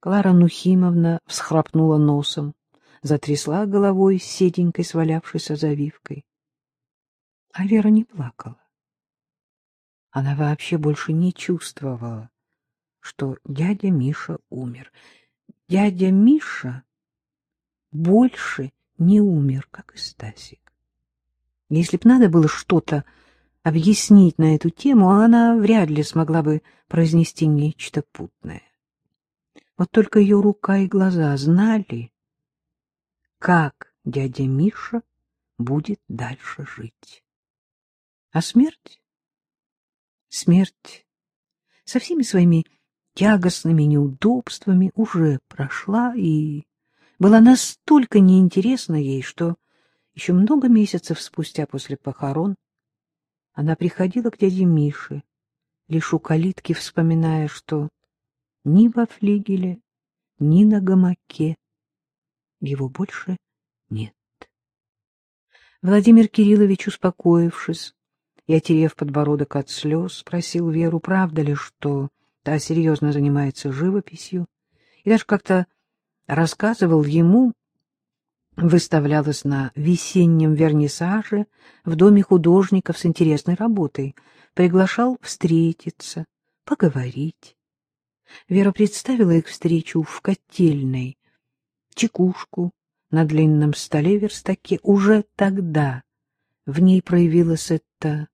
Клара Нухимовна всхрапнула носом, затрясла головой седенькой свалявшейся завивкой. А Вера не плакала. Она вообще больше не чувствовала, что дядя Миша умер. Дядя Миша больше не умер, как и Стасик. Если б надо было что-то объяснить на эту тему, она вряд ли смогла бы произнести нечто путное. Вот только ее рука и глаза знали, как дядя Миша будет дальше жить. А смерть? Смерть со всеми своими тягостными неудобствами уже прошла и была настолько неинтересна ей, что еще много месяцев спустя после похорон она приходила к дяде Мише, лишь у калитки вспоминая, что ни во флигеле, ни на гамаке его больше нет. Владимир Кириллович, успокоившись и отерев подбородок от слез, спросил Веру, правда ли, что та серьезно занимается живописью, и даже как-то рассказывал ему, выставлялась на весеннем вернисаже в доме художников с интересной работой, приглашал встретиться, поговорить. Вера представила их встречу в котельной, чекушку на длинном столе верстаке. Уже тогда в ней проявилась эта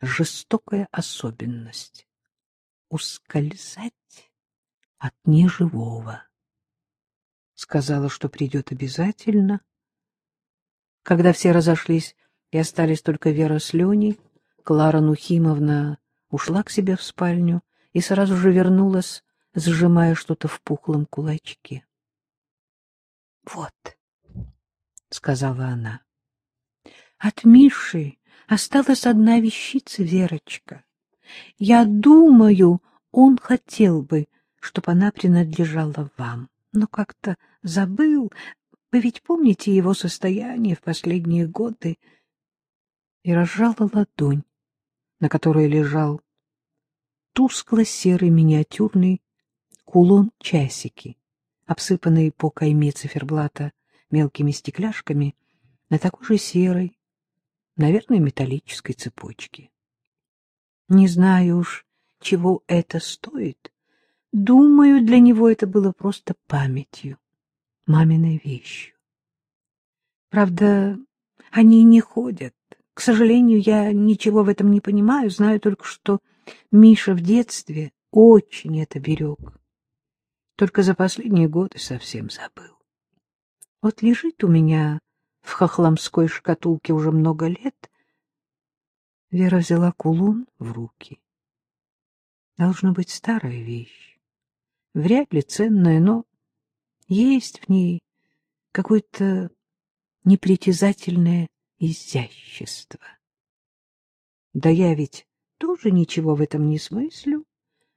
жестокая особенность — ускользать от неживого. Сказала, что придет обязательно. Когда все разошлись и остались только Вера с Леней, Клара Нухимовна ушла к себе в спальню и сразу же вернулась, сжимая что-то в пухлом кулачке. — Вот, — сказала она, — от Миши осталась одна вещица, Верочка. Я думаю, он хотел бы, чтобы она принадлежала вам, но как-то забыл. Вы ведь помните его состояние в последние годы? И разжала ладонь, на которой лежал тускло-серый миниатюрный кулон-часики, обсыпанный по кайме циферблата мелкими стекляшками на такой же серой, наверное, металлической цепочке. Не знаю уж, чего это стоит. Думаю, для него это было просто памятью, маминой вещью. Правда, они не ходят. К сожалению, я ничего в этом не понимаю, знаю только, что Миша в детстве очень это берег. Только за последние годы совсем забыл. Вот лежит у меня в хохламской шкатулке уже много лет. Вера взяла кулон в руки. Должно быть старая вещь. Вряд ли ценная, но есть в ней какое-то непритязательное изящество. Да я ведь тоже ничего в этом не смыслю.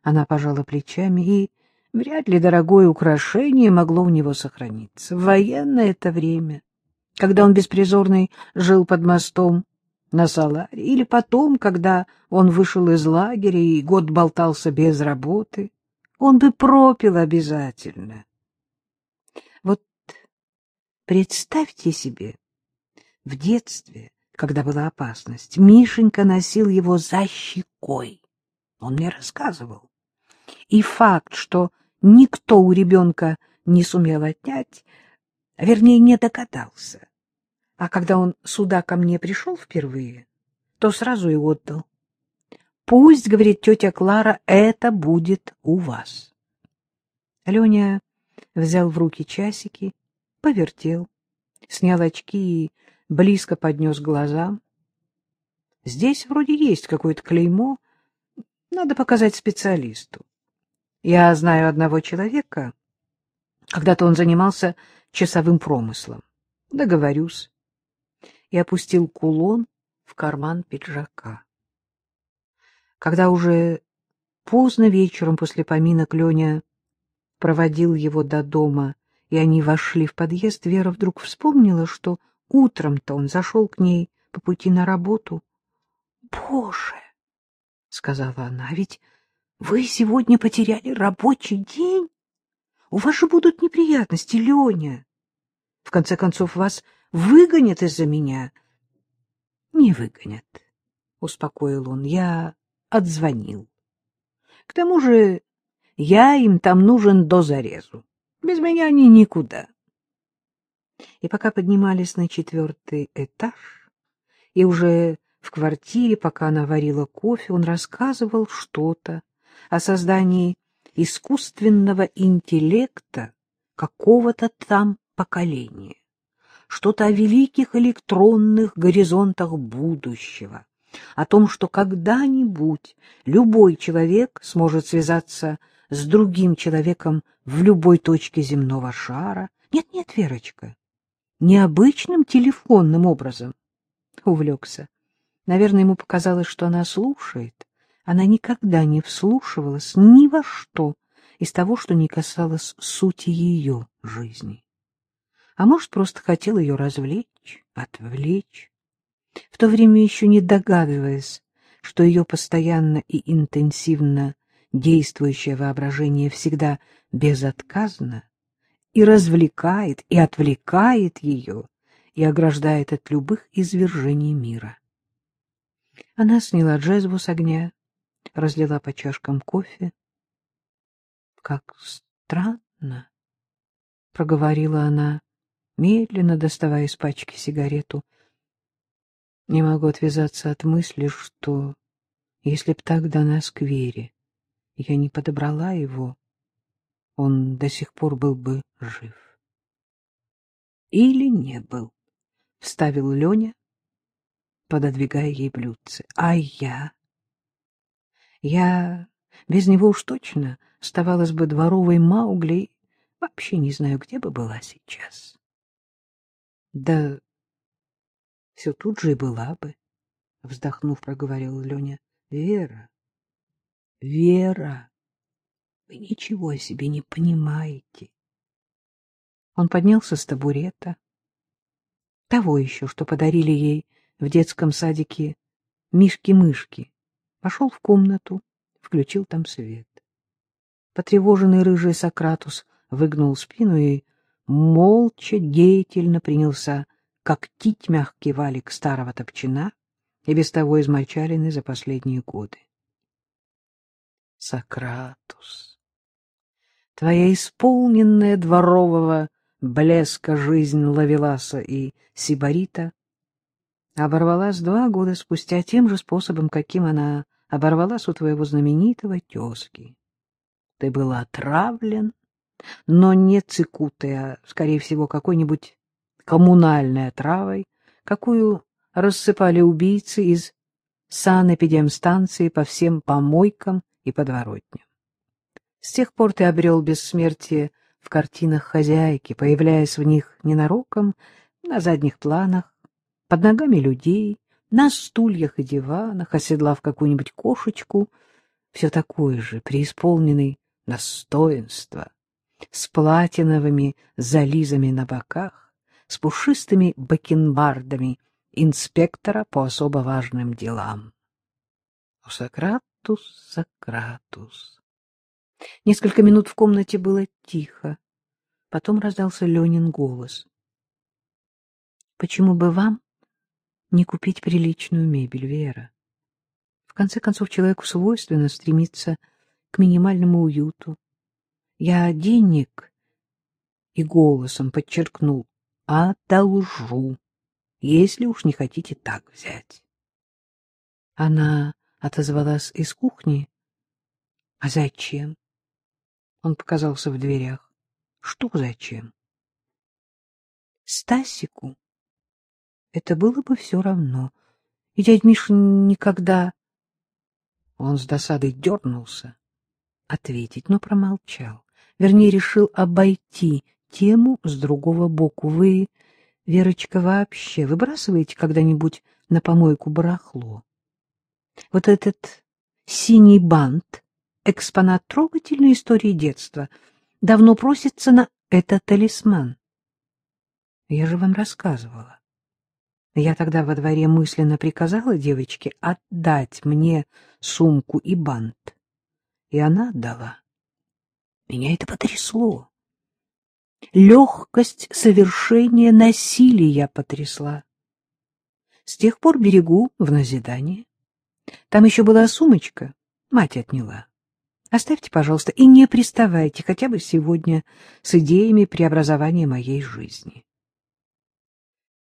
Она пожала плечами, и вряд ли дорогое украшение могло у него сохраниться. В военное это время, когда он беспризорный жил под мостом на Саларе, или потом, когда он вышел из лагеря и год болтался без работы, он бы пропил обязательно. Вот представьте себе, в детстве когда была опасность. Мишенька носил его за щекой. Он мне рассказывал. И факт, что никто у ребенка не сумел отнять, вернее, не догадался. А когда он сюда ко мне пришел впервые, то сразу и отдал. Пусть, говорит тетя Клара, это будет у вас. Леня взял в руки часики, повертел, снял очки и близко поднес глазам. Здесь вроде есть какое-то клеймо. Надо показать специалисту. Я знаю одного человека. Когда-то он занимался часовым промыслом. Договорюсь. И опустил кулон в карман пиджака. Когда уже поздно вечером после поминок Леня проводил его до дома, и они вошли в подъезд, Вера вдруг вспомнила, что Утром-то он зашел к ней по пути на работу. — Боже! — сказала она, — ведь вы сегодня потеряли рабочий день? У вас же будут неприятности, Леня. В конце концов, вас выгонят из-за меня. — Не выгонят, — успокоил он. Я отзвонил. К тому же я им там нужен до зарезу. Без меня они никуда. И пока поднимались на четвертый этаж, и уже в квартире, пока она варила кофе, он рассказывал что-то о создании искусственного интеллекта какого-то там поколения, что-то о великих электронных горизонтах будущего, о том, что когда-нибудь любой человек сможет связаться с другим человеком в любой точке земного шара. Нет-нет, Верочка, необычным телефонным образом. Увлекся. Наверное, ему показалось, что она слушает. Она никогда не вслушивалась ни во что из того, что не касалось сути ее жизни. А может, просто хотел ее развлечь, отвлечь, в то время еще не догадываясь, что ее постоянно и интенсивно действующее воображение всегда безотказно и развлекает, и отвлекает ее, и ограждает от любых извержений мира. Она сняла джезву с огня, разлила по чашкам кофе. — Как странно, — проговорила она, медленно доставая из пачки сигарету. Не могу отвязаться от мысли, что если б тогда на сквере я не подобрала его, он до сих пор был бы жив. Или не был, — вставил Леня, пододвигая ей блюдце. А я? Я без него уж точно оставалась бы дворовой Маугли, вообще не знаю, где бы была сейчас. Да все тут же и была бы, — вздохнув, проговорил Леня. — Вера, Вера, вы ничего себе не понимаете. Он поднялся с табурета, того еще, что подарили ей в детском садике мишки-мышки, пошел в комнату, включил там свет. Потревоженный рыжий Сократус выгнул спину и молча, деятельно принялся когтить мягкий валик старого топчина и без того измочаленный за последние годы. Сократус. Твоя исполненная дворового блеска жизнь Лавеласа и Сибарита оборвалась два года спустя тем же способом, каким она оборвалась у твоего знаменитого тезки. Ты был отравлен, но не цикутой, а, скорее всего, какой-нибудь коммунальной отравой, какую рассыпали убийцы из санэпидемстанции по всем помойкам и подворотням. С тех пор ты обрел бессмертие в картинах хозяйки, появляясь в них ненароком, на задних планах, под ногами людей, на стульях и диванах, оседлав какую-нибудь кошечку, все такое же, преисполненный достоинства, с платиновыми зализами на боках, с пушистыми бакенбардами инспектора по особо важным делам. Сократ Сократус, Сократус. Несколько минут в комнате было тихо. Потом раздался Ленин голос. — Почему бы вам не купить приличную мебель, Вера? В конце концов, человеку свойственно стремиться к минимальному уюту. Я денег и голосом подчеркнул «одолжу», если уж не хотите так взять. Она отозвалась из кухни. — А зачем? Он показался в дверях. — Что зачем? — Стасику. Это было бы все равно. И дядь Миша никогда... Он с досадой дернулся ответить, но промолчал. Вернее, решил обойти тему с другого боку. Вы, Верочка, вообще выбрасываете когда-нибудь на помойку барахло? Вот этот синий бант, экспонат трогательной истории детства, давно просится на этот талисман. Я же вам рассказывала. Я тогда во дворе мысленно приказала девочке отдать мне сумку и бант. И она отдала. Меня это потрясло. Легкость совершения насилия потрясла. С тех пор берегу в назидание. Там еще была сумочка, мать отняла. Оставьте, пожалуйста, и не приставайте хотя бы сегодня с идеями преобразования моей жизни.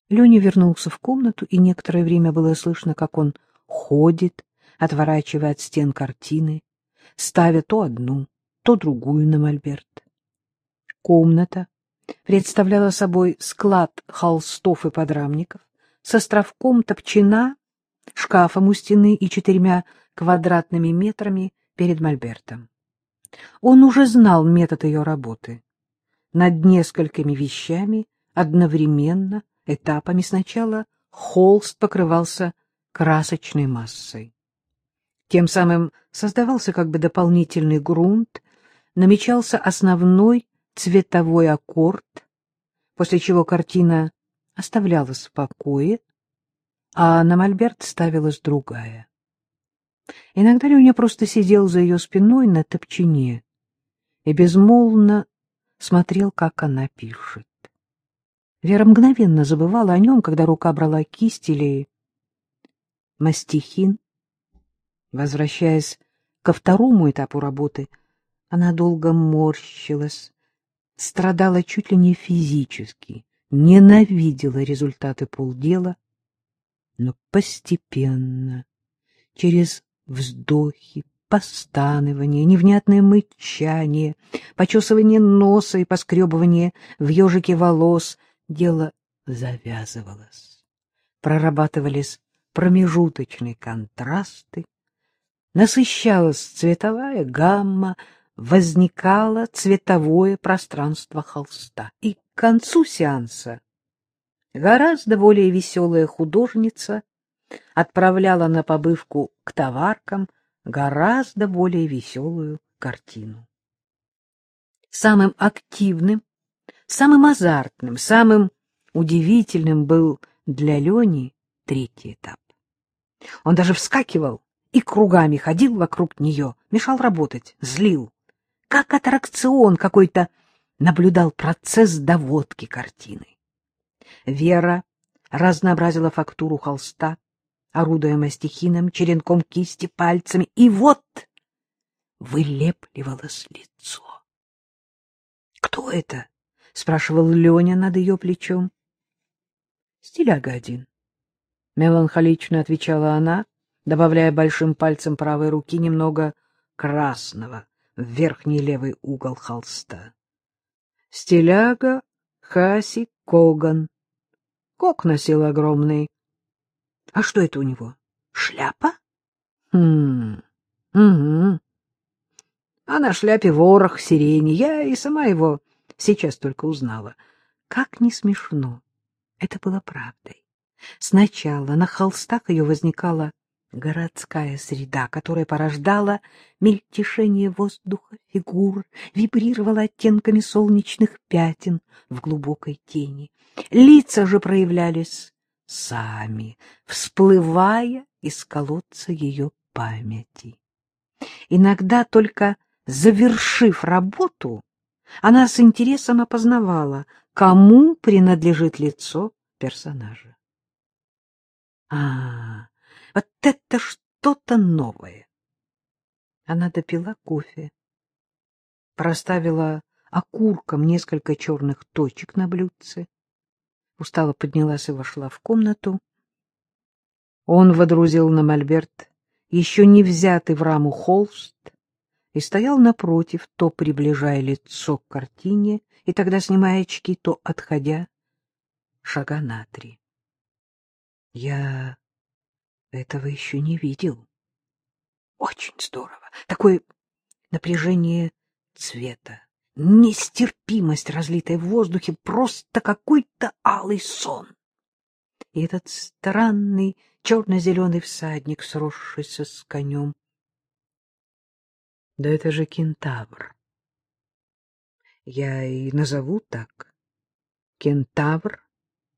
Леня вернулся в комнату, и некоторое время было слышно, как он ходит, отворачивая от стен картины, ставя то одну, то другую на мольберт. Комната представляла собой склад холстов и подрамников с островком топчина, шкафом у стены и четырьмя квадратными метрами перед мольбертом. Он уже знал метод ее работы. Над несколькими вещами одновременно, этапами сначала холст покрывался красочной массой. Тем самым создавался как бы дополнительный грунт, намечался основной цветовой аккорд, после чего картина оставлялась в покое, а на мольберт ставилась другая. Иногда Леня просто сидел за ее спиной на топчине и безмолвно смотрел, как она пишет. Вера мгновенно забывала о нем, когда рука брала кисть или мастихин. Возвращаясь ко второму этапу работы, она долго морщилась, страдала чуть ли не физически, ненавидела результаты полдела, но постепенно, через вздохи, постанывание, невнятное мычание, почесывание носа и поскребывание в ежике волос, дело завязывалось. Прорабатывались промежуточные контрасты, насыщалась цветовая гамма, возникало цветовое пространство холста. И к концу сеанса гораздо более веселая художница отправляла на побывку к товаркам гораздо более веселую картину. Самым активным, самым азартным, самым удивительным был для Лени третий этап. Он даже вскакивал и кругами ходил вокруг нее, мешал работать, злил. Как аттракцион какой-то наблюдал процесс доводки картины. Вера разнообразила фактуру холста, орудуя мастихином, черенком кисти, пальцами, и вот вылепливалось лицо. — Кто это? — спрашивал Леня над ее плечом. — Стиляга один. Меланхолично отвечала она, добавляя большим пальцем правой руки немного красного в верхний левый угол холста. Стиляга Хаси Коган. Кок носил огромный. А что это у него? Шляпа? Хм. Угу. А на шляпе ворох сирени. Я и сама его сейчас только узнала. Как не смешно. Это было правдой. Сначала на холстах ее возникала городская среда, которая порождала мельтешение воздуха, фигур, вибрировала оттенками солнечных пятен в глубокой тени. Лица же проявлялись сами, всплывая из колодца ее памяти. Иногда, только завершив работу, она с интересом опознавала, кому принадлежит лицо персонажа. А, вот это что-то новое. Она допила кофе, проставила окурком несколько черных точек на блюдце, устало поднялась и вошла в комнату. Он водрузил на мольберт еще не взятый в раму холст и стоял напротив, то приближая лицо к картине, и тогда снимая очки, то отходя шага на три. Я этого еще не видел. Очень здорово. Такое напряжение цвета, нестерпимость, разлитая в воздухе, просто какой-то алый сон. И этот странный черно-зеленый всадник, сросшийся с конем. Да это же кентавр. Я и назову так. Кентавр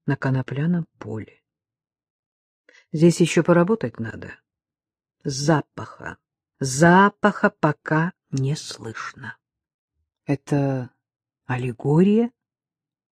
на конопляном поле. Здесь еще поработать надо. Запаха. Запаха пока не слышно. Это аллегория?